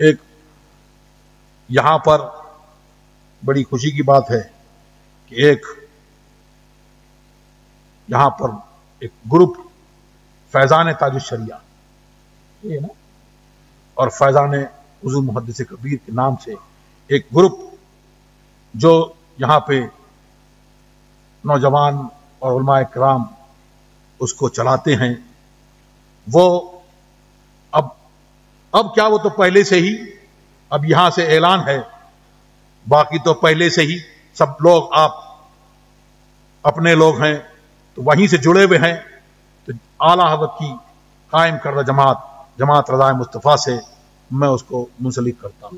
ایک یہاں پر بڑی خوشی کی بات ہے کہ ایک یہاں پر ایک گروپ فیضان تاج الشریعہ، یہ نا، اور فیضان حضور محدث کبیر کے نام سے ایک گروپ جو یہاں پہ نوجوان اور علماء کرام اس کو چلاتے ہیں، وہ اب کیا وہ تو پہلے سے ہی اب یہاں سے اعلان ہے؟ باقی تو پہلے سے ہی سب لوگ آپ اپنے لوگ ہیں، تو وہیں سے جڑے ہوئے ہیں۔ تو اعلیٰ حضرت کی قائم کردہ جماعت جماعت رضا مصطفیٰ سے میں اس کو منسلک کرتا ہوں۔